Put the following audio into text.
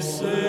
Sim.